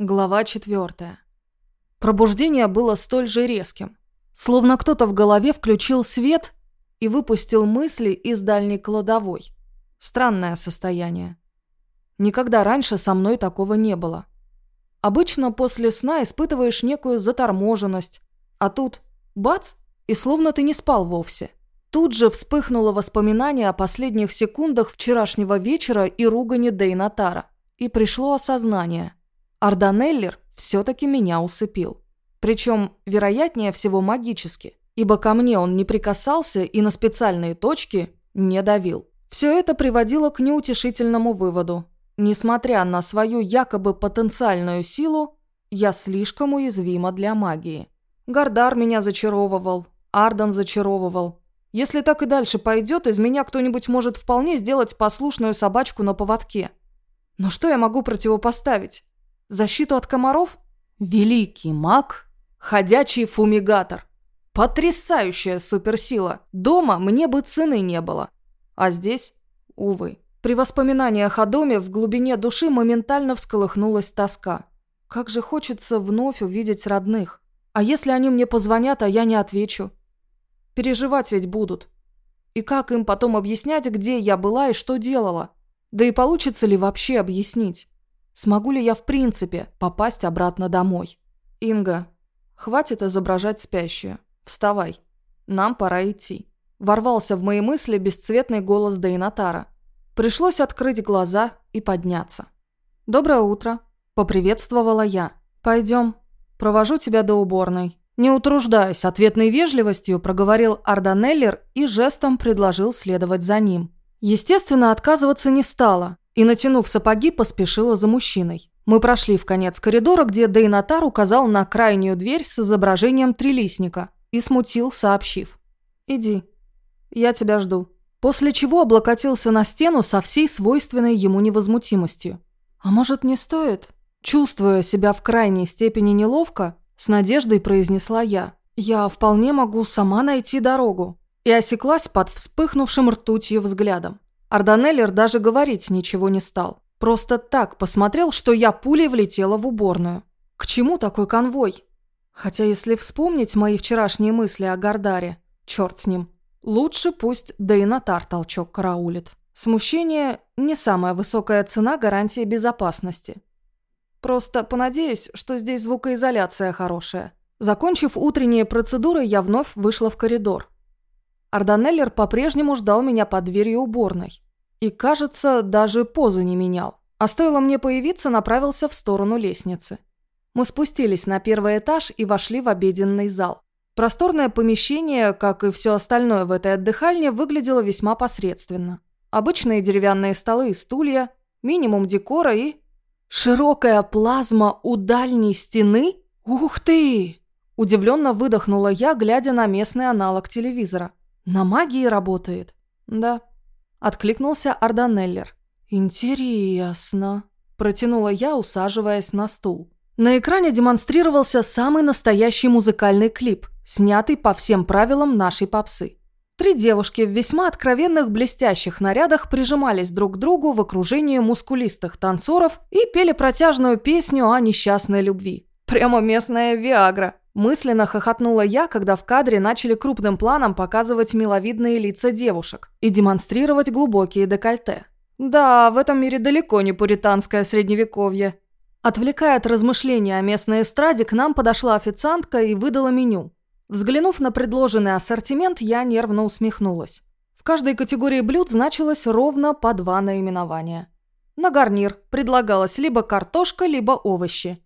Глава четвертая. Пробуждение было столь же резким. Словно кто-то в голове включил свет и выпустил мысли из дальней кладовой. Странное состояние. Никогда раньше со мной такого не было. Обычно после сна испытываешь некую заторможенность, а тут бац, и словно ты не спал вовсе. Тут же вспыхнуло воспоминание о последних секундах вчерашнего вечера и ругани Дейнатара. И пришло осознание – Арданеллер все-таки меня усыпил. Причем, вероятнее всего, магически, ибо ко мне он не прикасался и на специальные точки не давил. Все это приводило к неутешительному выводу. Несмотря на свою якобы потенциальную силу, я слишком уязвима для магии. Гардар меня зачаровывал, Ардан зачаровывал. Если так и дальше пойдет, из меня кто-нибудь может вполне сделать послушную собачку на поводке. Но что я могу противопоставить? Защиту от комаров? Великий маг, ходячий фумигатор. Потрясающая суперсила. Дома мне бы цены не было. А здесь, увы. При воспоминаниях о доме в глубине души моментально всколыхнулась тоска. Как же хочется вновь увидеть родных. А если они мне позвонят, а я не отвечу? Переживать ведь будут. И как им потом объяснять, где я была и что делала? Да и получится ли вообще объяснить? Смогу ли я в принципе попасть обратно домой? Инга, хватит изображать спящую. Вставай. Нам пора идти. Ворвался в мои мысли бесцветный голос Дейнатара. Пришлось открыть глаза и подняться. «Доброе утро», – поприветствовала я. «Пойдем. Провожу тебя до уборной». Не утруждаясь ответной вежливостью, проговорил Арданеллер и жестом предложил следовать за ним. Естественно, отказываться не стала, и, натянув сапоги, поспешила за мужчиной. Мы прошли в конец коридора, где Дейнатар указал на крайнюю дверь с изображением трилистника и смутил, сообщив. «Иди, я тебя жду». После чего облокотился на стену со всей свойственной ему невозмутимостью. «А может, не стоит?» Чувствуя себя в крайней степени неловко, с надеждой произнесла я. «Я вполне могу сама найти дорогу». И осеклась под вспыхнувшим ртутью взглядом. Арданеллер даже говорить ничего не стал. Просто так посмотрел, что я пулей влетела в уборную. К чему такой конвой? Хотя если вспомнить мои вчерашние мысли о Гардаре, черт с ним. Лучше пусть Дейнатар толчок караулит. Смущение – не самая высокая цена гарантии безопасности. Просто понадеюсь, что здесь звукоизоляция хорошая. Закончив утренние процедуры, я вновь вышла в коридор. Арданеллер по-прежнему ждал меня под дверью уборной. И, кажется, даже позы не менял. А стоило мне появиться, направился в сторону лестницы. Мы спустились на первый этаж и вошли в обеденный зал. Просторное помещение, как и все остальное в этой отдыхальне, выглядело весьма посредственно. Обычные деревянные столы и стулья, минимум декора и... Широкая плазма у дальней стены? Ух ты! Удивленно выдохнула я, глядя на местный аналог телевизора. На магии работает. Да. Откликнулся Арданеллер. Интересно. Протянула я, усаживаясь на стул. На экране демонстрировался самый настоящий музыкальный клип, снятый по всем правилам нашей попсы. Три девушки в весьма откровенных блестящих нарядах прижимались друг к другу в окружении мускулистых танцоров и пели протяжную песню о несчастной любви. Прямо местная Виагра. Мысленно хохотнула я, когда в кадре начали крупным планом показывать миловидные лица девушек и демонстрировать глубокие декольте. Да, в этом мире далеко не пуританское средневековье. Отвлекая от размышления о местной эстраде, к нам подошла официантка и выдала меню. Взглянув на предложенный ассортимент, я нервно усмехнулась. В каждой категории блюд значилось ровно по два наименования. На гарнир предлагалось либо картошка, либо овощи.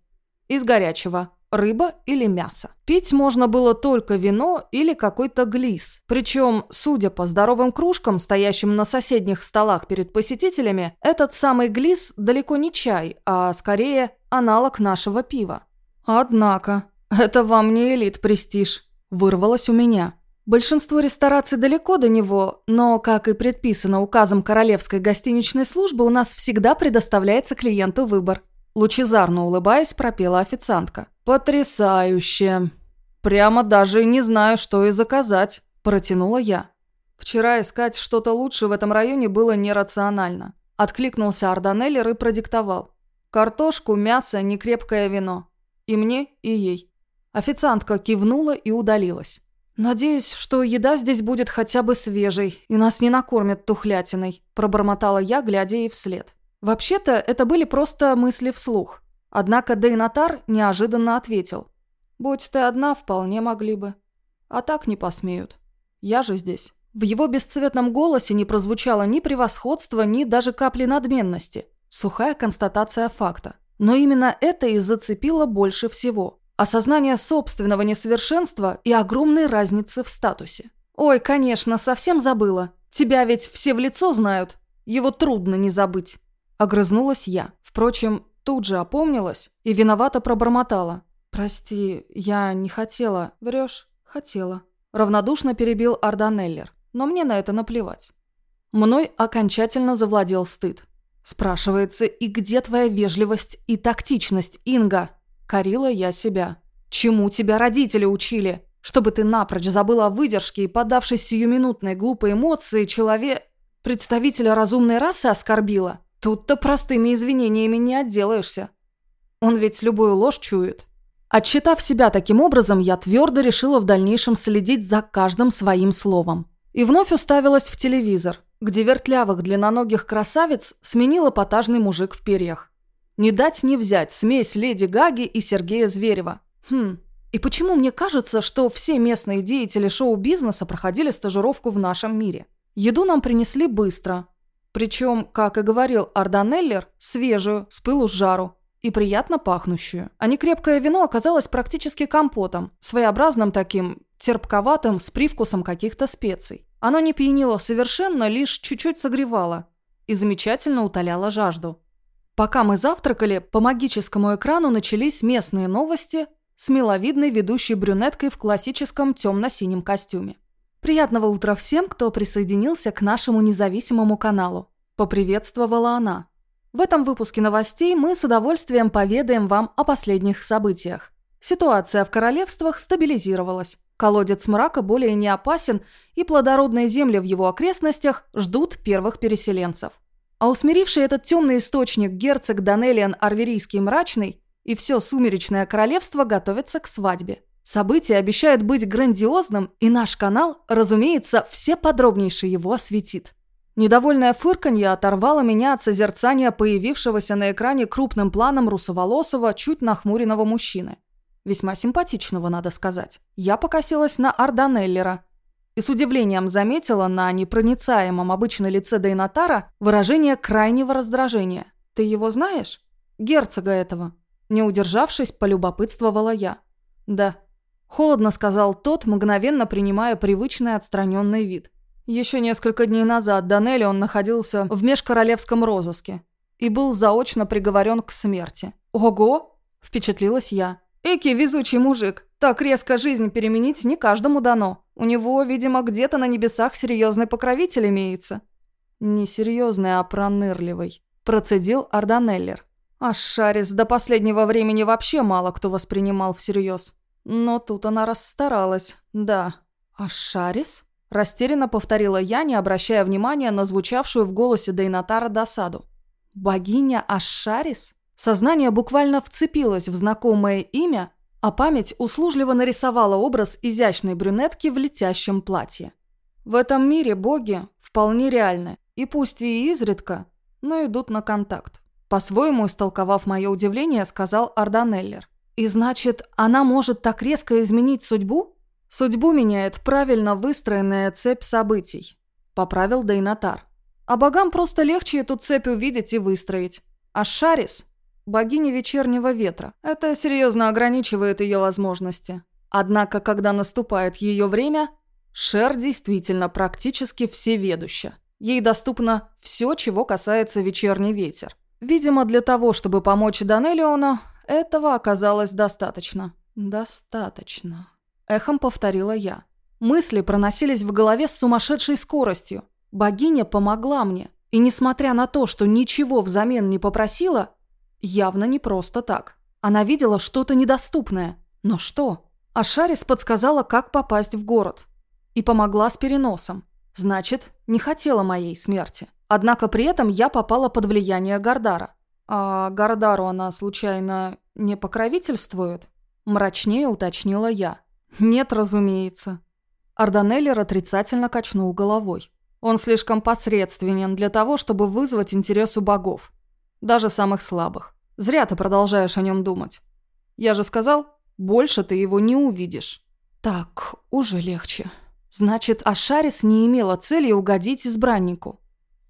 Из горячего рыба или мясо. Пить можно было только вино или какой-то глис. Причем, судя по здоровым кружкам, стоящим на соседних столах перед посетителями, этот самый глис далеко не чай, а скорее аналог нашего пива. Однако, это вам не элит-престиж, вырвалось у меня. Большинство рестораций далеко до него, но, как и предписано указом Королевской гостиничной службы, у нас всегда предоставляется клиенту выбор. Лучезарно улыбаясь, пропела официантка. «Потрясающе! Прямо даже не знаю, что и заказать», – протянула я. Вчера искать что-то лучше в этом районе было нерационально. Откликнулся Арданеллер и продиктовал. Картошку, мясо, некрепкое вино. И мне, и ей. Официантка кивнула и удалилась. «Надеюсь, что еда здесь будет хотя бы свежей, и нас не накормят тухлятиной», – пробормотала я, глядя ей вслед. Вообще-то, это были просто мысли вслух. Однако Дейнатар неожиданно ответил. «Будь ты одна, вполне могли бы. А так не посмеют. Я же здесь». В его бесцветном голосе не прозвучало ни превосходства, ни даже капли надменности. Сухая констатация факта. Но именно это и зацепило больше всего. Осознание собственного несовершенства и огромной разницы в статусе. «Ой, конечно, совсем забыла. Тебя ведь все в лицо знают. Его трудно не забыть». Огрызнулась я. Впрочем, тут же опомнилась и виновато пробормотала. «Прости, я не хотела». «Врешь?» «Хотела». Равнодушно перебил Арданеллер. Но мне на это наплевать. Мной окончательно завладел стыд. Спрашивается, и где твоя вежливость и тактичность, Инга? Корила я себя. Чему тебя родители учили? Чтобы ты напрочь забыла о выдержке и, подавшись сиюминутной глупой эмоции, человек... Представителя разумной расы оскорбила? Тут-то простыми извинениями не отделаешься. Он ведь любую ложь чует. Отчитав себя таким образом, я твердо решила в дальнейшем следить за каждым своим словом. И вновь уставилась в телевизор, где вертлявых длинноногих красавиц сменил эпатажный мужик в перьях. Не дать не взять смесь Леди Гаги и Сергея Зверева. Хм, и почему мне кажется, что все местные деятели шоу-бизнеса проходили стажировку в нашем мире? Еду нам принесли быстро. Причем, как и говорил Арданеллер, свежую, с пылу с жару и приятно пахнущую. А некрепкое вино оказалось практически компотом, своеобразным таким, терпковатым, с привкусом каких-то специй. Оно не пьянило совершенно, лишь чуть-чуть согревало и замечательно утоляло жажду. Пока мы завтракали, по магическому экрану начались местные новости с миловидной ведущей брюнеткой в классическом темно-синем костюме. «Приятного утра всем, кто присоединился к нашему независимому каналу», – поприветствовала она. В этом выпуске новостей мы с удовольствием поведаем вам о последних событиях. Ситуация в королевствах стабилизировалась. Колодец мрака более не опасен, и плодородные земли в его окрестностях ждут первых переселенцев. А усмиривший этот темный источник герцог Данелиан Арверийский мрачный и все сумеречное королевство готовится к свадьбе. События обещают быть грандиозным, и наш канал, разумеется, все подробнейше его осветит. Недовольное фырканье оторвало меня от созерцания появившегося на экране крупным планом русоволосого, чуть нахмуренного мужчины. Весьма симпатичного, надо сказать. Я покосилась на Арданеллера, и с удивлением заметила на непроницаемом обычно лице Дейнатара выражение крайнего раздражения. «Ты его знаешь?» «Герцога этого». Не удержавшись, полюбопытствовала я. «Да». Холодно сказал тот, мгновенно принимая привычный отстраненный вид. Еще несколько дней назад Данелли он находился в межкоролевском розыске и был заочно приговорен к смерти. «Ого!» – впечатлилась я. «Эки везучий мужик. Так резко жизнь переменить не каждому дано. У него, видимо, где-то на небесах серьезный покровитель имеется». «Не серьезный, а пронырливый», – процедил Арданеллер. А Шарис до последнего времени вообще мало кто воспринимал всерьез. Но тут она расстаралась, да. «А Шарис?» – растерянно повторила я, не обращая внимания на звучавшую в голосе Дейнатара досаду. «Богиня Ашарис?» Сознание буквально вцепилось в знакомое имя, а память услужливо нарисовала образ изящной брюнетки в летящем платье. В этом мире боги вполне реальны, и пусть и изредка, но идут на контакт. По-своему истолковав мое удивление, сказал Арданеллер. «И значит, она может так резко изменить судьбу?» «Судьбу меняет правильно выстроенная цепь событий», – поправил Дейнатар. «А богам просто легче эту цепь увидеть и выстроить. А Шарис богини вечернего ветра. Это серьезно ограничивает ее возможности. Однако, когда наступает ее время, Шер действительно практически всеведуща. Ей доступно все, чего касается вечерний ветер. Видимо, для того, чтобы помочь Данелиону, этого оказалось достаточно. «Достаточно», – эхом повторила я. Мысли проносились в голове с сумасшедшей скоростью. Богиня помогла мне, и несмотря на то, что ничего взамен не попросила, Явно не просто так. Она видела что-то недоступное. Но что? А Шарис подсказала, как попасть в город. И помогла с переносом. Значит, не хотела моей смерти. Однако при этом я попала под влияние Гардара. А Гардару она, случайно, не покровительствует? Мрачнее уточнила я. Нет, разумеется. Арданеллер отрицательно качнул головой. Он слишком посредственен для того, чтобы вызвать интерес у богов. Даже самых слабых. Зря ты продолжаешь о нем думать. Я же сказал, больше ты его не увидишь. Так, уже легче. Значит, Ашарис не имела цели угодить избраннику.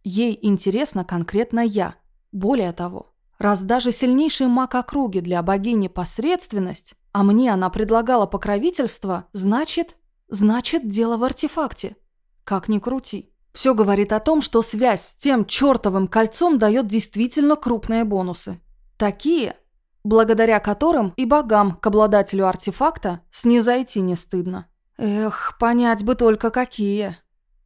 Ей интересно конкретно я. Более того, раз даже сильнейший маг округи для богини посредственность, а мне она предлагала покровительство, значит, значит дело в артефакте. Как ни крути. Все говорит о том, что связь с тем чертовым кольцом дает действительно крупные бонусы. Такие, благодаря которым и богам к обладателю артефакта снизойти не стыдно. Эх, понять бы только какие.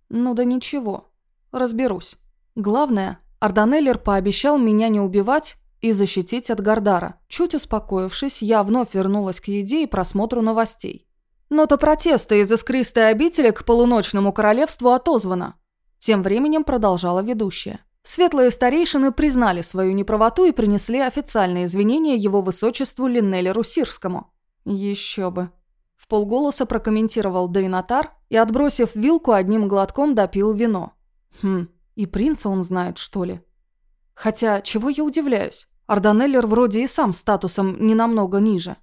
Ну да ничего, разберусь. Главное, Арданеллер пообещал меня не убивать и защитить от Гардара. Чуть успокоившись, я вновь вернулась к еде и просмотру новостей. Нота протеста из искристой обители к полуночному королевству отозвана. Тем временем продолжала ведущая. Светлые старейшины признали свою неправоту и принесли официальные извинения его высочеству Линнелеру Сирскому. Еще бы. В полголоса прокомментировал Дейнатар и, отбросив вилку, одним глотком допил вино. Хм, и принца он знает, что ли? Хотя, чего я удивляюсь? Арданеллер вроде и сам статусом не намного ниже.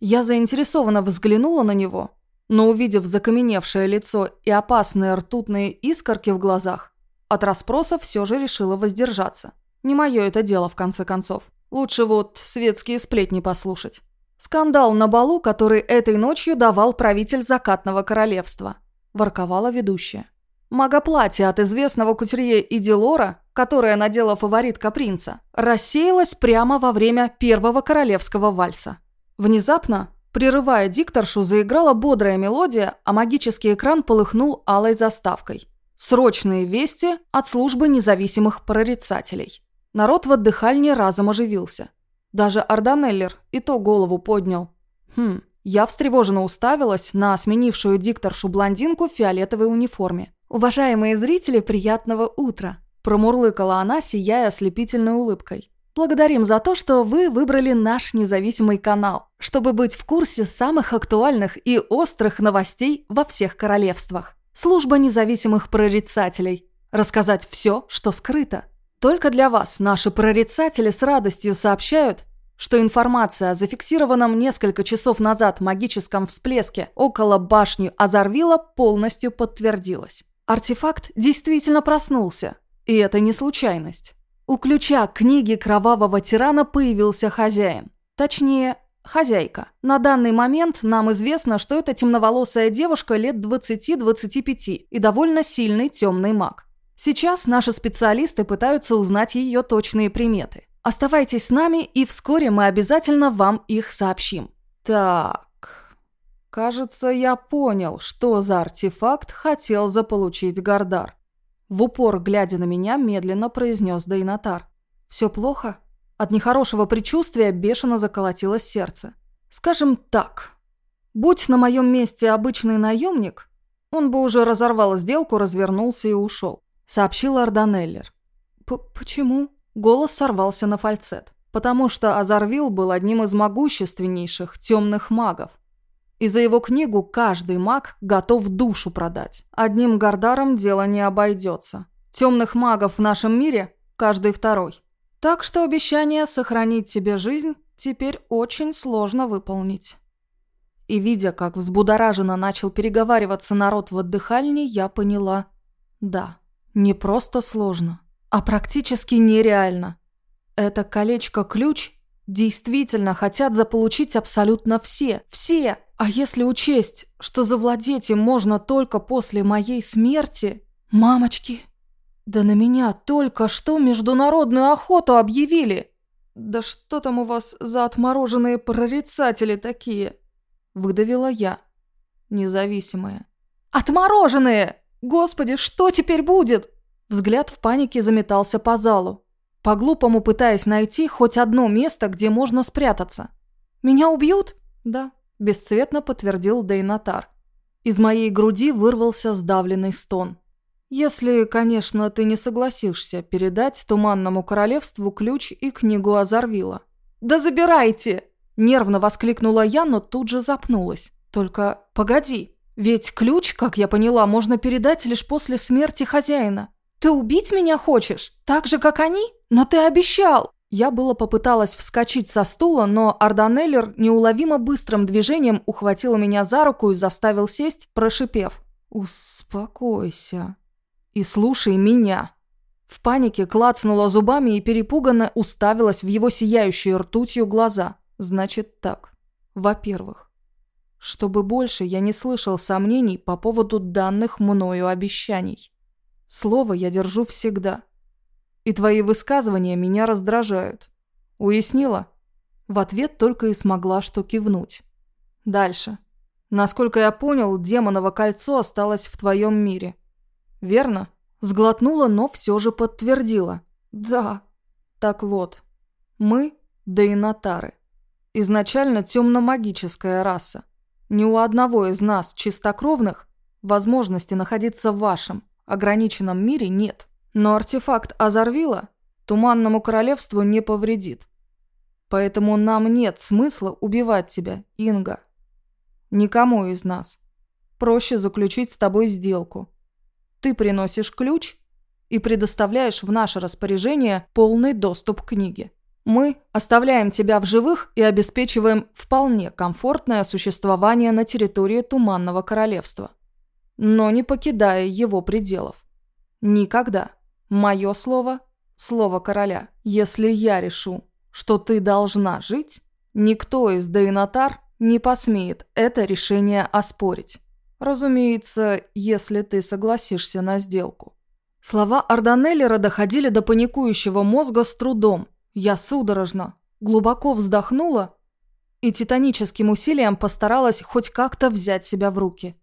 Я заинтересованно взглянула на него, но увидев закаменевшее лицо и опасные ртутные искорки в глазах, от расспросов все же решила воздержаться. Не мое это дело, в конце концов. Лучше вот светские сплетни послушать. Скандал на балу, который этой ночью давал правитель закатного королевства. Ворковала ведущая. Магоплатье от известного кутюрье Идилора, которое надела фаворитка принца, рассеялось прямо во время первого королевского вальса. Внезапно, прерывая дикторшу, заиграла бодрая мелодия, а магический экран полыхнул алой заставкой. Срочные вести от службы независимых прорицателей. Народ в отдыхальне разом оживился. Даже Арданеллер и то голову поднял. Хм, я встревоженно уставилась на сменившую дикторшу блондинку в фиолетовой униформе. «Уважаемые зрители, приятного утра!» Промурлыкала она, сияя ослепительной улыбкой. «Благодарим за то, что вы выбрали наш независимый канал, чтобы быть в курсе самых актуальных и острых новостей во всех королевствах. Служба независимых прорицателей. Рассказать все, что скрыто. Только для вас наши прорицатели с радостью сообщают, что информация о зафиксированном несколько часов назад магическом всплеске около башни Азарвила полностью подтвердилась. Артефакт действительно проснулся, и это не случайность. У ключа книги кровавого тирана появился хозяин. Точнее, Хозяйка. На данный момент нам известно, что это темноволосая девушка лет 20-25 и довольно сильный темный маг. Сейчас наши специалисты пытаются узнать ее точные приметы. Оставайтесь с нами, и вскоре мы обязательно вам их сообщим. Так... Кажется, я понял, что за артефакт хотел заполучить Гардар. В упор, глядя на меня, медленно произнес Дейнатар. «Все плохо?» От нехорошего предчувствия бешено заколотилось сердце. Скажем так, будь на моем месте обычный наемник, он бы уже разорвал сделку, развернулся и ушел, сообщил Арданеллер. «Почему?» Голос сорвался на фальцет. «Потому что Азарвил был одним из могущественнейших темных магов. И за его книгу каждый маг готов душу продать. Одним Гардаром дело не обойдется. Темных магов в нашем мире каждый второй. Так что обещание сохранить тебе жизнь теперь очень сложно выполнить. И видя, как взбудораженно начал переговариваться народ в отдыхальне, я поняла. Да, не просто сложно, а практически нереально. Это колечко-ключ действительно хотят заполучить абсолютно все. Все! А если учесть, что завладеть им можно только после моей смерти... Мамочки, да на меня только что международную охоту объявили. Да что там у вас за отмороженные прорицатели такие? Выдавила я, независимая. Отмороженные! Господи, что теперь будет? Взгляд в панике заметался по залу, по-глупому пытаясь найти хоть одно место, где можно спрятаться. «Меня убьют?» «Да», – бесцветно подтвердил Дейнатар. Из моей груди вырвался сдавленный стон. Если, конечно, ты не согласишься передать Туманному Королевству ключ и книгу Азарвила. «Да забирайте!» – нервно воскликнула я, но тут же запнулась. «Только погоди, ведь ключ, как я поняла, можно передать лишь после смерти хозяина. Ты убить меня хочешь? Так же, как они? Но ты обещал!» Я было попыталась вскочить со стула, но Арданеллер неуловимо быстрым движением ухватил меня за руку и заставил сесть, прошипев. «Успокойся и слушай меня». В панике клацнула зубами и перепуганно уставилась в его сияющие ртутью глаза. Значит так. Во-первых, чтобы больше я не слышал сомнений по поводу данных мною обещаний. Слово я держу всегда. И твои высказывания меня раздражают. Уяснила? В ответ только и смогла что кивнуть. Дальше. Насколько я понял, демоново кольцо осталось в твоем мире. Верно? Сглотнула, но все же подтвердила. Да. Так вот. Мы – дейнатары. Изначально темно-магическая раса. Ни у одного из нас, чистокровных, возможности находиться в вашем, ограниченном мире нет. Но артефакт Азарвила Туманному Королевству не повредит. Поэтому нам нет смысла убивать тебя, Инга. Никому из нас. Проще заключить с тобой сделку. Ты приносишь ключ и предоставляешь в наше распоряжение полный доступ к книге. Мы оставляем тебя в живых и обеспечиваем вполне комфортное существование на территории Туманного Королевства, но не покидая его пределов. Никогда. Мое слово – слово короля. Если я решу, что ты должна жить, никто из Дейнатар не посмеет это решение оспорить. Разумеется, если ты согласишься на сделку. Слова Арданеллера доходили до паникующего мозга с трудом. Я судорожно, глубоко вздохнула и титаническим усилием постаралась хоть как-то взять себя в руки.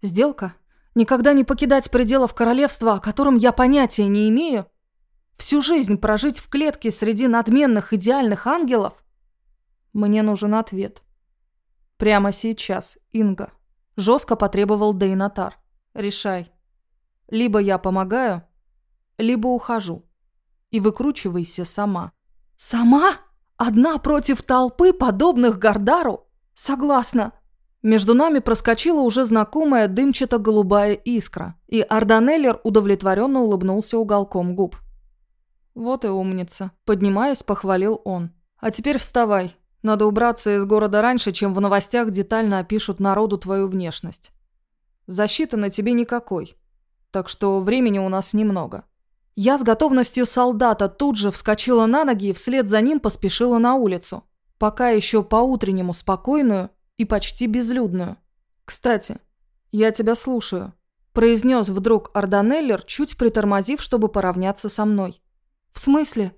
Сделка? Никогда не покидать пределов королевства, о котором я понятия не имею? Всю жизнь прожить в клетке среди надменных идеальных ангелов? Мне нужен ответ. Прямо сейчас, Инга. Жестко потребовал Дейнатар. Решай. Либо я помогаю, либо ухожу. И выкручивайся сама. Сама? Одна против толпы, подобных Гардару? Согласна. Между нами проскочила уже знакомая дымчато-голубая искра, и Арданеллер удовлетворенно улыбнулся уголком губ. «Вот и умница», – поднимаясь, похвалил он. «А теперь вставай. Надо убраться из города раньше, чем в новостях детально опишут народу твою внешность. Защиты на тебе никакой, так что времени у нас немного». Я с готовностью солдата тут же вскочила на ноги и вслед за ним поспешила на улицу. Пока еще по-утреннему спокойную, и почти безлюдную. «Кстати, я тебя слушаю», – произнес вдруг Арданеллер, чуть притормозив, чтобы поравняться со мной. «В смысле?»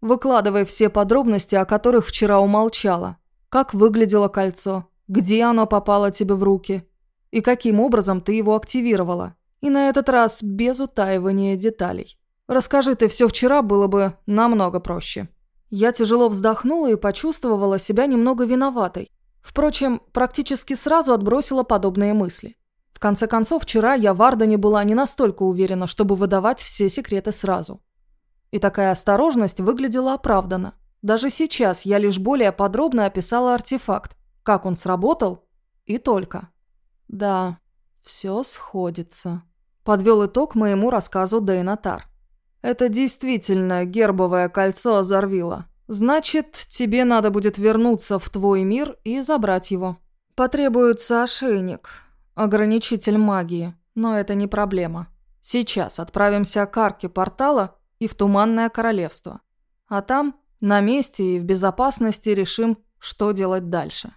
«Выкладывай все подробности, о которых вчера умолчала. Как выглядело кольцо, где оно попало тебе в руки и каким образом ты его активировала. И на этот раз без утаивания деталей. Расскажи ты все вчера, было бы намного проще». Я тяжело вздохнула и почувствовала себя немного виноватой. Впрочем, практически сразу отбросила подобные мысли. В конце концов, вчера я в Ардене была не настолько уверена, чтобы выдавать все секреты сразу. И такая осторожность выглядела оправданно. Даже сейчас я лишь более подробно описала артефакт, как он сработал и только. Да, все сходится. Подвел итог моему рассказу Дейнатар. Это действительно гербовое кольцо Азарвила. Значит, тебе надо будет вернуться в твой мир и забрать его. Потребуется ошейник, ограничитель магии, но это не проблема. Сейчас отправимся к арке портала и в Туманное Королевство. А там, на месте и в безопасности решим, что делать дальше.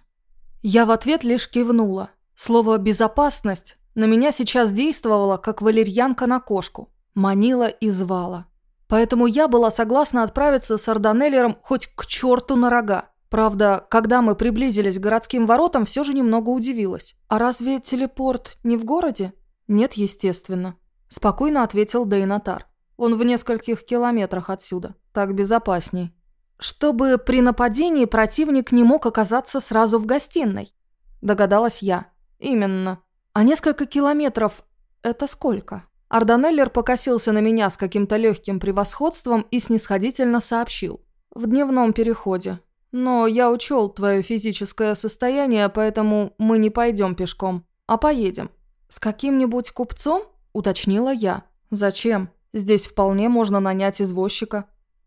Я в ответ лишь кивнула. Слово «безопасность» на меня сейчас действовало, как валерьянка на кошку. Манила и звала. Поэтому я была согласна отправиться с Арданеллером хоть к черту на рога. Правда, когда мы приблизились к городским воротам, все же немного удивилась. «А разве телепорт не в городе?» «Нет, естественно», – спокойно ответил Дейнатар. «Он в нескольких километрах отсюда. Так безопасней». «Чтобы при нападении противник не мог оказаться сразу в гостиной», – догадалась я. «Именно. А несколько километров – это сколько?» Арданеллер покосился на меня с каким-то легким превосходством и снисходительно сообщил. «В дневном переходе. Но я учел твое физическое состояние, поэтому мы не пойдем пешком, а поедем. С каким-нибудь купцом?» – уточнила я. «Зачем? Здесь вполне можно нанять извозчика».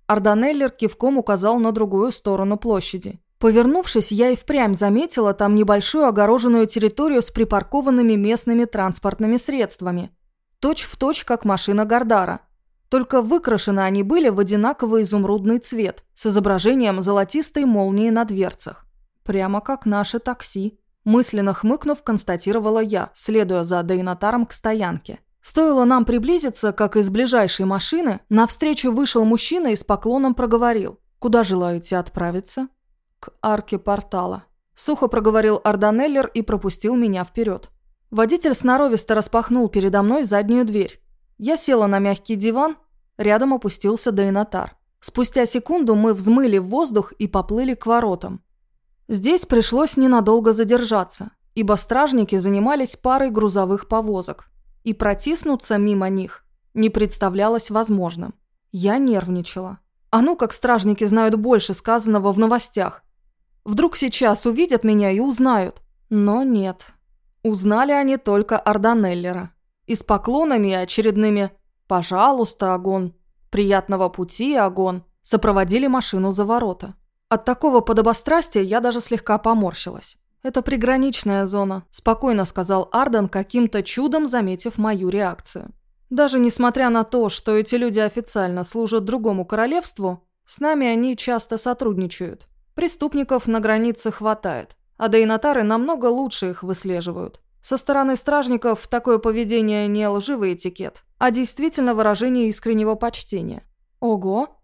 Арданеллер кивком указал на другую сторону площади. Повернувшись, я и впрямь заметила там небольшую огороженную территорию с припаркованными местными транспортными средствами – точь в точь, как машина Гардара. Только выкрашены они были в одинаковый изумрудный цвет с изображением золотистой молнии на дверцах. Прямо как наше такси. Мысленно хмыкнув, констатировала я, следуя за Дейнатаром к стоянке. Стоило нам приблизиться, как из ближайшей машины, навстречу вышел мужчина и с поклоном проговорил. «Куда желаете отправиться?» «К арке портала». Сухо проговорил Арданеллер и пропустил меня вперед. Водитель сноровисто распахнул передо мной заднюю дверь. Я села на мягкий диван, рядом опустился Дейнатар. Спустя секунду мы взмыли в воздух и поплыли к воротам. Здесь пришлось ненадолго задержаться, ибо стражники занимались парой грузовых повозок, и протиснуться мимо них не представлялось возможным. Я нервничала. А ну, как стражники знают больше сказанного в новостях. Вдруг сейчас увидят меня и узнают. Но нет. Узнали они только Арданеллера. И с поклонами и очередными «пожалуйста, Агон», «приятного пути, Агон» сопроводили машину за ворота. От такого подобострастия я даже слегка поморщилась. «Это приграничная зона», – спокойно сказал Арден, каким-то чудом заметив мою реакцию. Даже несмотря на то, что эти люди официально служат другому королевству, с нами они часто сотрудничают. Преступников на границе хватает а дейнатары намного лучше их выслеживают. Со стороны стражников такое поведение не лживый этикет, а действительно выражение искреннего почтения. Ого!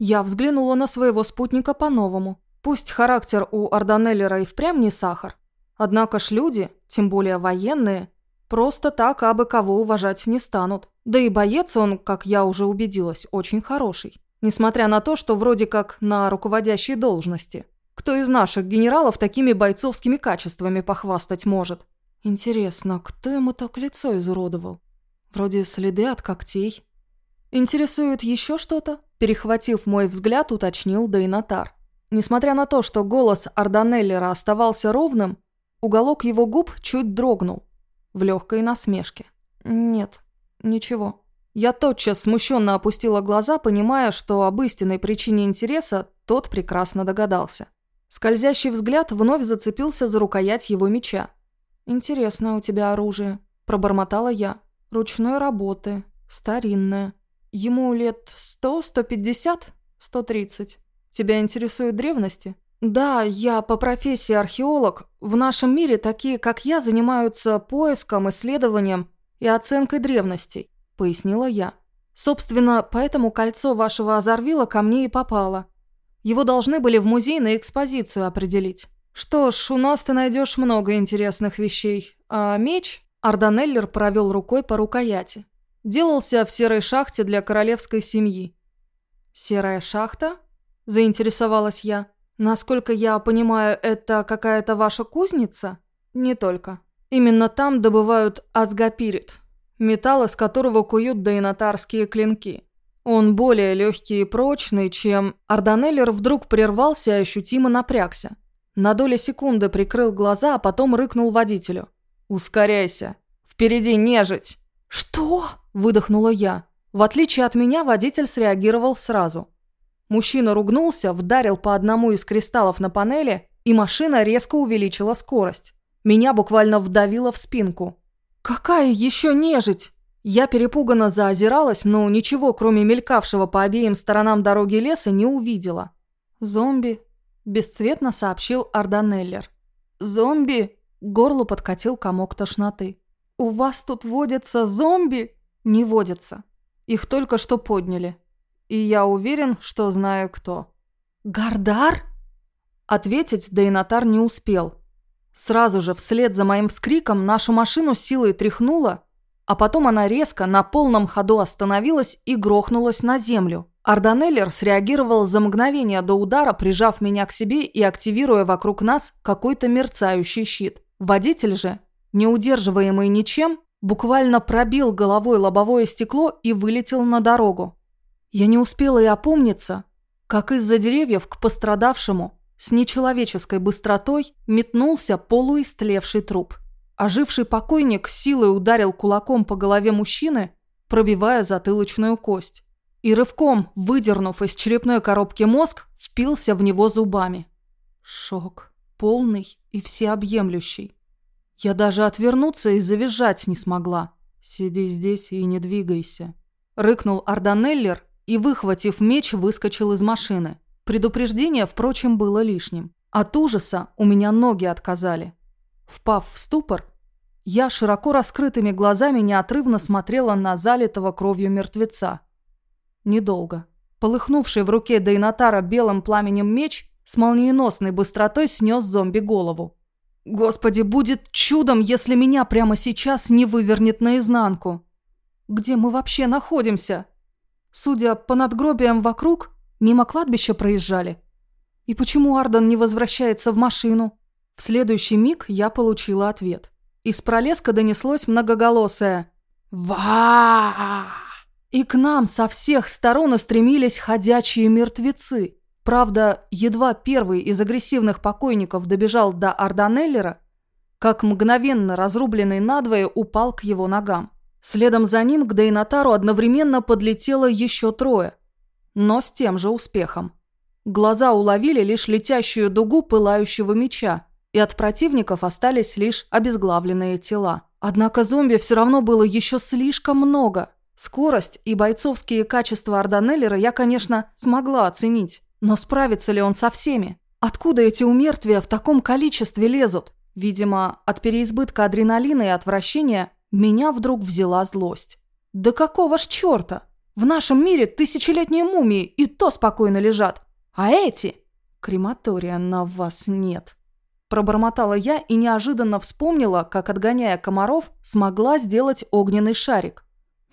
Я взглянула на своего спутника по-новому. Пусть характер у Арданеллера и впрямь не сахар, однако ж люди, тем более военные, просто так абы кого уважать не станут. Да и боец он, как я уже убедилась, очень хороший. Несмотря на то, что вроде как на руководящей должности – кто из наших генералов такими бойцовскими качествами похвастать может? Интересно, кто ему так лицо изуродовал? Вроде следы от когтей. Интересует еще что-то? Перехватив мой взгляд, уточнил Дейнатар. Несмотря на то, что голос Арданеллера оставался ровным, уголок его губ чуть дрогнул. В легкой насмешке. «Нет, ничего». Я тотчас смущенно опустила глаза, понимая, что об истинной причине интереса тот прекрасно догадался. Скользящий взгляд вновь зацепился за рукоять его меча. «Интересно у тебя оружие», – пробормотала я. «Ручной работы. Старинное. Ему лет сто, сто пятьдесят, сто тридцать. Тебя интересуют древности?» «Да, я по профессии археолог. В нашем мире такие, как я, занимаются поиском, исследованием и оценкой древностей», – пояснила я. «Собственно, поэтому кольцо вашего Азарвила ко мне и попало. Его должны были в музей на экспозицию определить. Что ж, у нас ты найдешь много интересных вещей. А меч? Арданеллер провел рукой по рукояти. Делался в серой шахте для королевской семьи. «Серая шахта?» – заинтересовалась я. «Насколько я понимаю, это какая-то ваша кузница?» «Не только. Именно там добывают азгапирит, металл, из которого куют дейнатарские клинки. Он более легкий и прочный, чем... Арданеллер вдруг прервался и ощутимо напрягся. На долю секунды прикрыл глаза, а потом рыкнул водителю. «Ускоряйся! Впереди нежить!» «Что?» – выдохнула я. В отличие от меня, водитель среагировал сразу. Мужчина ругнулся, вдарил по одному из кристаллов на панели, и машина резко увеличила скорость. Меня буквально вдавило в спинку. «Какая еще нежить?» Я перепуганно заозиралась, но ничего, кроме мелькавшего по обеим сторонам дороги леса, не увидела. «Зомби», – бесцветно сообщил Арданеллер. «Зомби?» – горло подкатил комок тошноты. «У вас тут водятся зомби?» «Не водятся. Их только что подняли. И я уверен, что знаю кто». «Гардар?» Ответить Дейнатар не успел. Сразу же, вслед за моим вскриком, нашу машину силой тряхнуло, а потом она резко на полном ходу остановилась и грохнулась на землю. Арданеллер среагировал за мгновение до удара, прижав меня к себе и активируя вокруг нас какой-то мерцающий щит. Водитель же, не ничем, буквально пробил головой лобовое стекло и вылетел на дорогу. Я не успела и опомниться, как из-за деревьев к пострадавшему с нечеловеческой быстротой метнулся полуистлевший труп. Оживший покойник силой ударил кулаком по голове мужчины, пробивая затылочную кость. И рывком, выдернув из черепной коробки мозг, впился в него зубами. Шок. Полный и всеобъемлющий. Я даже отвернуться и завизжать не смогла. «Сиди здесь и не двигайся», – рыкнул Арданеллер и, выхватив меч, выскочил из машины. Предупреждение, впрочем, было лишним. От ужаса у меня ноги отказали. Впав в ступор, я широко раскрытыми глазами неотрывно смотрела на залитого кровью мертвеца. Недолго. Полыхнувший в руке Дейнатара белым пламенем меч с молниеносной быстротой снес зомби голову. Господи, будет чудом, если меня прямо сейчас не вывернет наизнанку. Где мы вообще находимся? Судя по надгробиям вокруг, мимо кладбища проезжали. И почему Арден не возвращается в машину? В следующий миг я получила ответ. Из пролеска донеслось многоголосое «Ва!» И к нам со всех сторон устремились ходячие мертвецы. Правда, едва первый из агрессивных покойников добежал до Арданеллера, как мгновенно разрубленный надвое упал к его ногам. Следом за ним к Дейнатару одновременно подлетело еще трое, но с тем же успехом. Глаза уловили лишь летящую дугу пылающего меча, и от противников остались лишь обезглавленные тела. Однако зомби все равно было еще слишком много. Скорость и бойцовские качества Арданеллера я, конечно, смогла оценить. Но справится ли он со всеми? Откуда эти умертвия в таком количестве лезут? Видимо, от переизбытка адреналина и отвращения меня вдруг взяла злость. Да какого ж черта? В нашем мире тысячелетние мумии и то спокойно лежат. А эти? Крематория на вас нет. Пробормотала я и неожиданно вспомнила, как, отгоняя комаров, смогла сделать огненный шарик.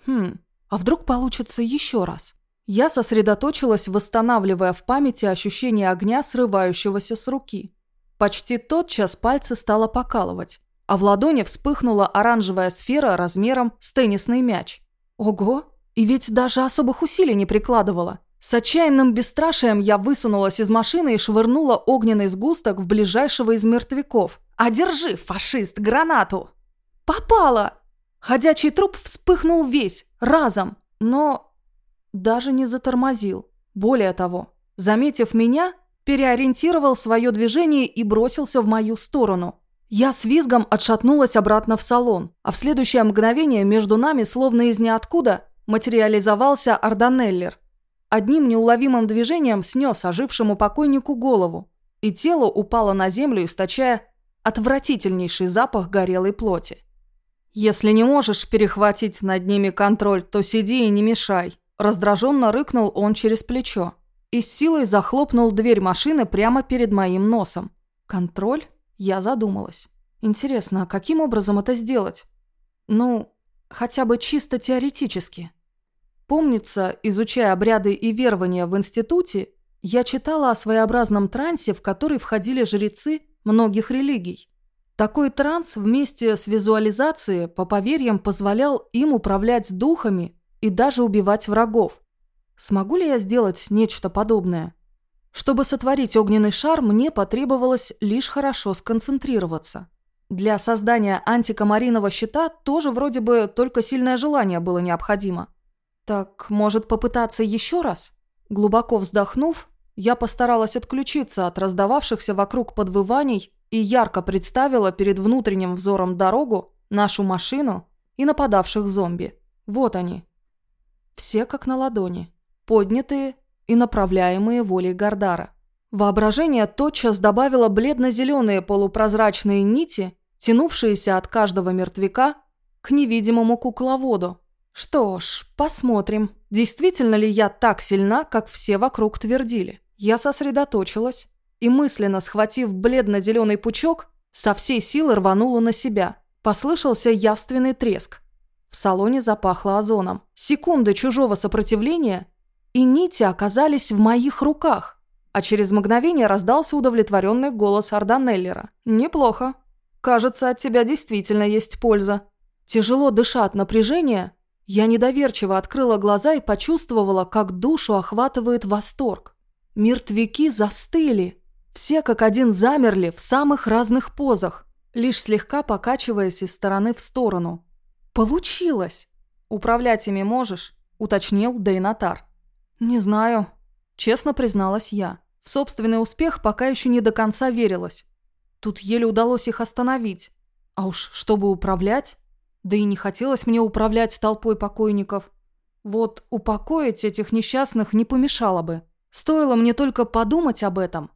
Хм, а вдруг получится еще раз? Я сосредоточилась, восстанавливая в памяти ощущение огня, срывающегося с руки. Почти тотчас пальцы стало покалывать, а в ладони вспыхнула оранжевая сфера размером с теннисный мяч. Ого! И ведь даже особых усилий не прикладывала. С отчаянным бесстрашием я высунулась из машины и швырнула огненный сгусток в ближайшего из мертвяков. «Одержи, фашист, гранату!» «Попала!» Ходячий труп вспыхнул весь, разом, но даже не затормозил. Более того, заметив меня, переориентировал свое движение и бросился в мою сторону. Я с визгом отшатнулась обратно в салон, а в следующее мгновение между нами, словно из ниоткуда, материализовался Арданеллер. Одним неуловимым движением снес ожившему покойнику голову, и тело упало на землю, источая отвратительнейший запах горелой плоти. «Если не можешь перехватить над ними контроль, то сиди и не мешай», – раздраженно рыкнул он через плечо и с силой захлопнул дверь машины прямо перед моим носом. «Контроль?» Я задумалась. Интересно, а каким образом это сделать? Ну, хотя бы чисто теоретически. Помнится, изучая обряды и верования в институте, я читала о своеобразном трансе, в который входили жрецы многих религий. Такой транс вместе с визуализацией, по поверьям, позволял им управлять духами и даже убивать врагов. Смогу ли я сделать нечто подобное? Чтобы сотворить огненный шар, мне потребовалось лишь хорошо сконцентрироваться. Для создания антикомариного щита тоже вроде бы только сильное желание было необходимо. «Так, может, попытаться еще раз?» Глубоко вздохнув, я постаралась отключиться от раздававшихся вокруг подвываний и ярко представила перед внутренним взором дорогу, нашу машину и нападавших зомби. Вот они. Все как на ладони, поднятые и направляемые волей Гардара. Воображение тотчас добавило бледно-зеленые полупрозрачные нити, тянувшиеся от каждого мертвяка к невидимому кукловоду, что ж, посмотрим, действительно ли я так сильна, как все вокруг твердили. Я сосредоточилась и, мысленно схватив бледно-зеленый пучок, со всей силы рванула на себя. Послышался явственный треск. В салоне запахло озоном. Секунды чужого сопротивления, и нити оказались в моих руках. А через мгновение раздался удовлетворенный голос Арданеллера. «Неплохо. Кажется, от тебя действительно есть польза». Тяжело дыша от напряжения, я недоверчиво открыла глаза и почувствовала, как душу охватывает восторг. Мертвяки застыли. Все как один замерли в самых разных позах, лишь слегка покачиваясь из стороны в сторону. «Получилось!» «Управлять ими можешь?» – уточнил Дейнатар. «Не знаю», – честно призналась я. В собственный успех пока еще не до конца верилась. Тут еле удалось их остановить. А уж чтобы управлять... Да и не хотелось мне управлять толпой покойников. Вот упокоить этих несчастных не помешало бы. Стоило мне только подумать об этом,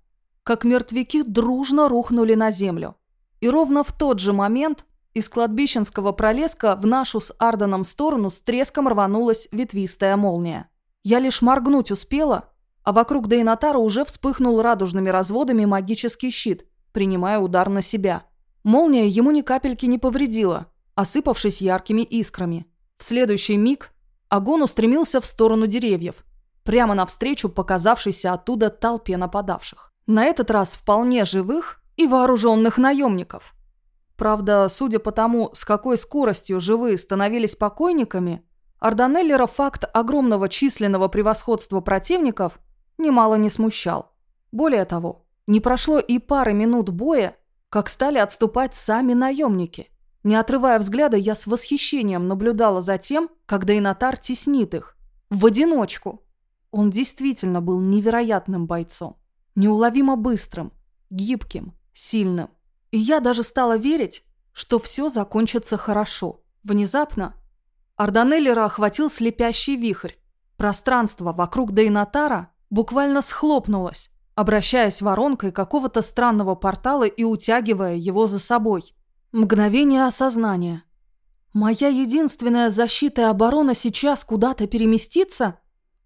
как мертвяки дружно рухнули на землю. И ровно в тот же момент из кладбищенского пролеска в нашу с Арденом сторону с треском рванулась ветвистая молния. Я лишь моргнуть успела, а вокруг Дейнатара уже вспыхнул радужными разводами магический щит, принимая удар на себя. Молния ему ни капельки не повредила, осыпавшись яркими искрами. В следующий миг огонь устремился в сторону деревьев, прямо навстречу показавшейся оттуда толпе нападавших. На этот раз вполне живых и вооруженных наемников – Правда, судя по тому, с какой скоростью живые становились покойниками, Арданеллера факт огромного численного превосходства противников немало не смущал. Более того, не прошло и пары минут боя, как стали отступать сами наемники. Не отрывая взгляда, я с восхищением наблюдала за тем, как Дейнатар теснит их. В одиночку. Он действительно был невероятным бойцом. Неуловимо быстрым, гибким, сильным. И я даже стала верить, что все закончится хорошо. Внезапно Арданеллера охватил слепящий вихрь. Пространство вокруг Дейнатара буквально схлопнулось, обращаясь воронкой какого-то странного портала и утягивая его за собой. Мгновение осознания. Моя единственная защита и оборона сейчас куда-то переместится,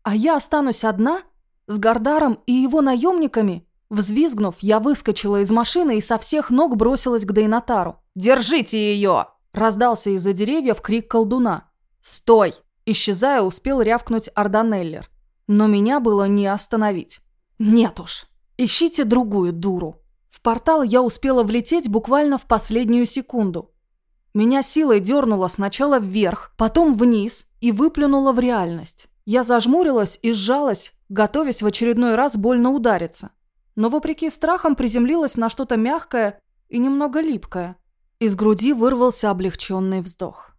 а я останусь одна с Гардаром и его наемниками – Взвизгнув, я выскочила из машины и со всех ног бросилась к Дейнатару. «Держите ее!» – раздался из-за деревьев крик колдуна. «Стой!» – исчезая, успел рявкнуть Арданеллер. Но меня было не остановить. «Нет уж, ищите другую дуру». В портал я успела влететь буквально в последнюю секунду. Меня силой дернуло сначала вверх, потом вниз и выплюнуло в реальность. Я зажмурилась и сжалась, готовясь в очередной раз больно удариться но вопреки страхам приземлилась на что-то мягкое и немного липкое. Из груди вырвался облегченный вздох.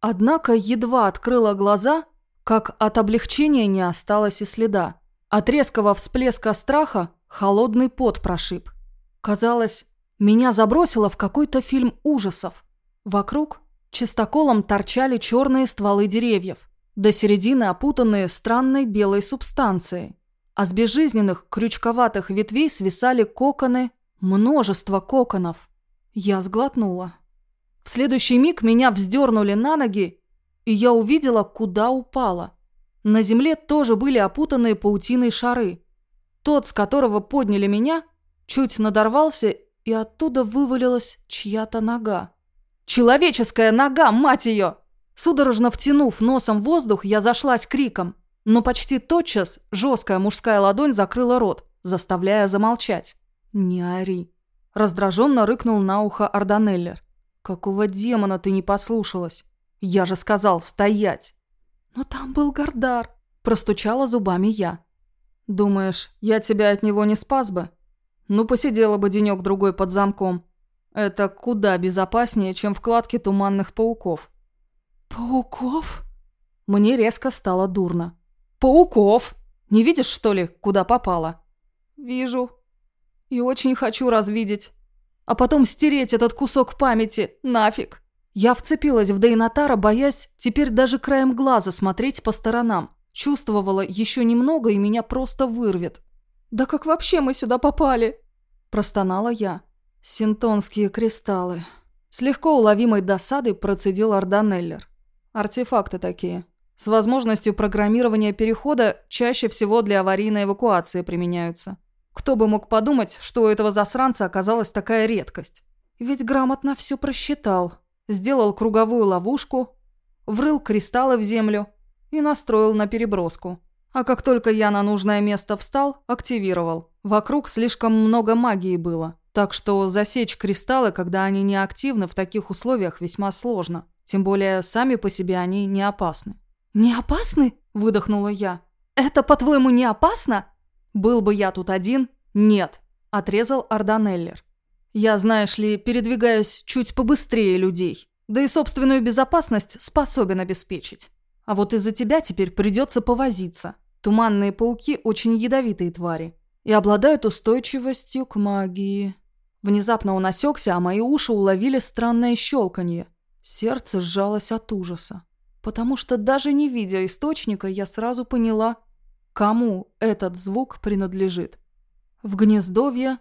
Однако едва открыла глаза, как от облегчения не осталось и следа. От резкого всплеска страха холодный пот прошиб. Казалось, меня забросило в какой-то фильм ужасов. Вокруг чистоколом торчали черные стволы деревьев, до середины опутанные странной белой субстанцией а с безжизненных крючковатых ветвей свисали коконы, множество коконов. Я сглотнула. В следующий миг меня вздернули на ноги, и я увидела, куда упала. На земле тоже были опутанные паутиной шары. Тот, с которого подняли меня, чуть надорвался, и оттуда вывалилась чья-то нога. «Человеческая нога, мать ее!» Судорожно втянув носом воздух, я зашлась криком – но почти тотчас жесткая мужская ладонь закрыла рот, заставляя замолчать. «Не ори!» Раздраженно рыкнул на ухо Арданеллер. «Какого демона ты не послушалась? Я же сказал стоять!» «Но там был Гардар!» Простучала зубами я. «Думаешь, я тебя от него не спас бы? Ну, посидела бы денек-другой под замком. Это куда безопаснее, чем вкладки туманных пауков». «Пауков?» Мне резко стало дурно. «Пауков! Не видишь, что ли, куда попала?» «Вижу. И очень хочу развидеть. А потом стереть этот кусок памяти. Нафиг!» Я вцепилась в Дейнатара, боясь теперь даже краем глаза смотреть по сторонам. Чувствовала еще немного, и меня просто вырвет. «Да как вообще мы сюда попали?» Простонала я. «Синтонские кристаллы». С легко уловимой досадой процедил Арданеллер. «Артефакты такие. С возможностью программирования перехода чаще всего для аварийной эвакуации применяются. Кто бы мог подумать, что у этого засранца оказалась такая редкость. Ведь грамотно все просчитал. Сделал круговую ловушку, врыл кристаллы в землю и настроил на переброску. А как только я на нужное место встал, активировал. Вокруг слишком много магии было, так что засечь кристаллы, когда они не активны, в таких условиях весьма сложно. Тем более, сами по себе они не опасны. «Не опасны?» – выдохнула я. «Это, по-твоему, не опасно?» «Был бы я тут один?» «Нет», – отрезал Арданеллер. «Я, знаешь ли, передвигаюсь чуть побыстрее людей, да и собственную безопасность способен обеспечить. А вот из-за тебя теперь придется повозиться. Туманные пауки очень ядовитые твари и обладают устойчивостью к магии». Внезапно он осекся, а мои уши уловили странное щелканье. Сердце сжалось от ужаса. Потому что даже не видя источника, я сразу поняла, кому этот звук принадлежит. В гнездовье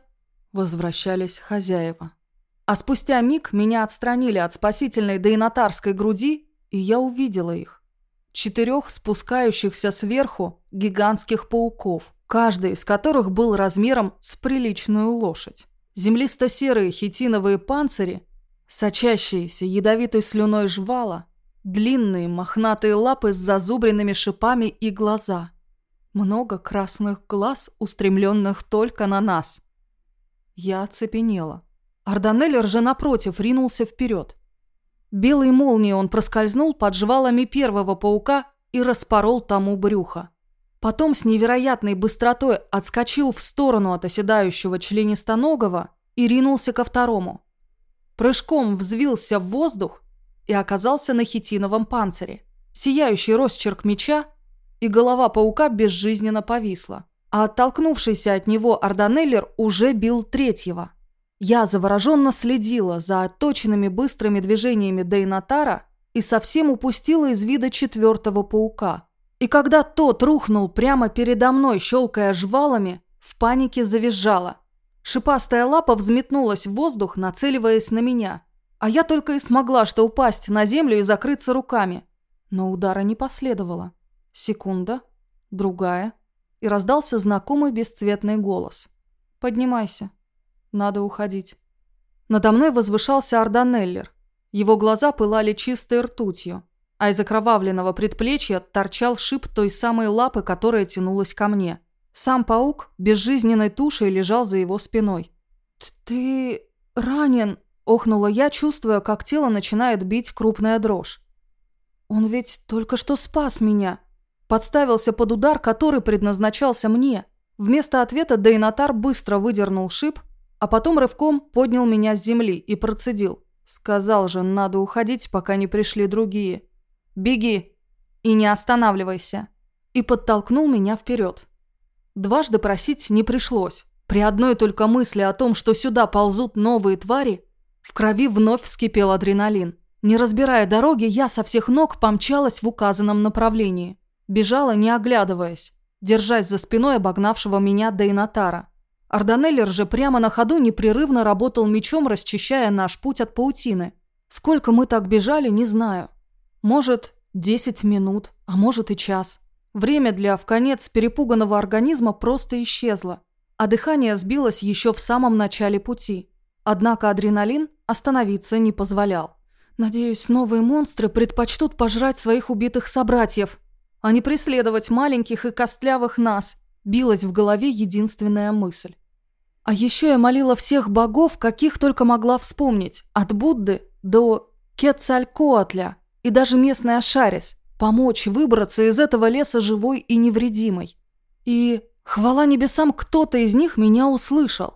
возвращались хозяева. А спустя миг меня отстранили от спасительной дейнатарской груди, и я увидела их. Четырех спускающихся сверху гигантских пауков, каждый из которых был размером с приличную лошадь. Землисто-серые хитиновые панцири, сочащиеся ядовитой слюной жвала, длинные мохнатые лапы с зазубренными шипами и глаза. Много красных глаз, устремленных только на нас. Я оцепенела. Арданеллер же напротив ринулся вперед. Белой молнией он проскользнул под жвалами первого паука и распорол тому брюхо. Потом с невероятной быстротой отскочил в сторону от оседающего членистоногого и ринулся ко второму. Прыжком взвился в воздух и оказался на хитиновом панцире. Сияющий росчерк меча, и голова паука безжизненно повисла. А оттолкнувшийся от него Арданеллер уже бил третьего. Я завороженно следила за отточенными быстрыми движениями Дейнатара и совсем упустила из вида четвертого паука – и когда тот рухнул прямо передо мной, щелкая жвалами, в панике завизжала. Шипастая лапа взметнулась в воздух, нацеливаясь на меня. А я только и смогла что упасть на землю и закрыться руками. Но удара не последовало. Секунда, другая, и раздался знакомый бесцветный голос. «Поднимайся. Надо уходить». Надо мной возвышался Арданеллер. Его глаза пылали чистой ртутью а из окровавленного предплечья торчал шип той самой лапы, которая тянулась ко мне. Сам паук безжизненной тушей лежал за его спиной. «Ты ранен?» – охнула я, чувствуя, как тело начинает бить крупная дрожь. «Он ведь только что спас меня. Подставился под удар, который предназначался мне». Вместо ответа Дейнатар быстро выдернул шип, а потом рывком поднял меня с земли и процедил. Сказал же, надо уходить, пока не пришли другие. «Беги и не останавливайся!» И подтолкнул меня вперед. Дважды просить не пришлось. При одной только мысли о том, что сюда ползут новые твари, в крови вновь вскипел адреналин. Не разбирая дороги, я со всех ног помчалась в указанном направлении. Бежала, не оглядываясь, держась за спиной обогнавшего меня Дейнатара. Арданеллер же прямо на ходу непрерывно работал мечом, расчищая наш путь от паутины. Сколько мы так бежали, не знаю. Может, 10 минут, а может и час. Время для вконец перепуганного организма просто исчезло, а дыхание сбилось еще в самом начале пути. Однако адреналин остановиться не позволял. Надеюсь, новые монстры предпочтут пожрать своих убитых собратьев, а не преследовать маленьких и костлявых нас, билась в голове единственная мысль. А еще я молила всех богов, каких только могла вспомнить, от Будды до Кецалькоатля, и даже местный Ашарис помочь выбраться из этого леса живой и невредимой. И, хвала небесам, кто-то из них меня услышал.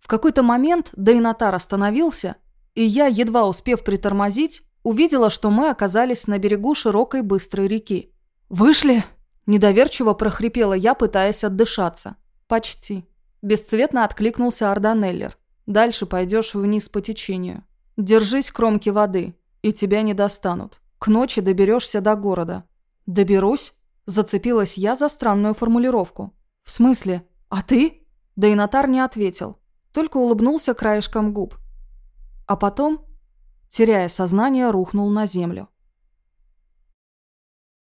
В какой-то момент Дейнатар остановился, и я, едва успев притормозить, увидела, что мы оказались на берегу широкой быстрой реки. «Вышли?» – недоверчиво прохрипела я, пытаясь отдышаться. «Почти». Бесцветно откликнулся Арданеллер. «Дальше пойдешь вниз по течению. Держись кромки воды и тебя не достанут. К ночи доберешься до города». «Доберусь?» – зацепилась я за странную формулировку. «В смысле? А ты?» Да и Нотар не ответил, только улыбнулся краешком губ. А потом, теряя сознание, рухнул на землю.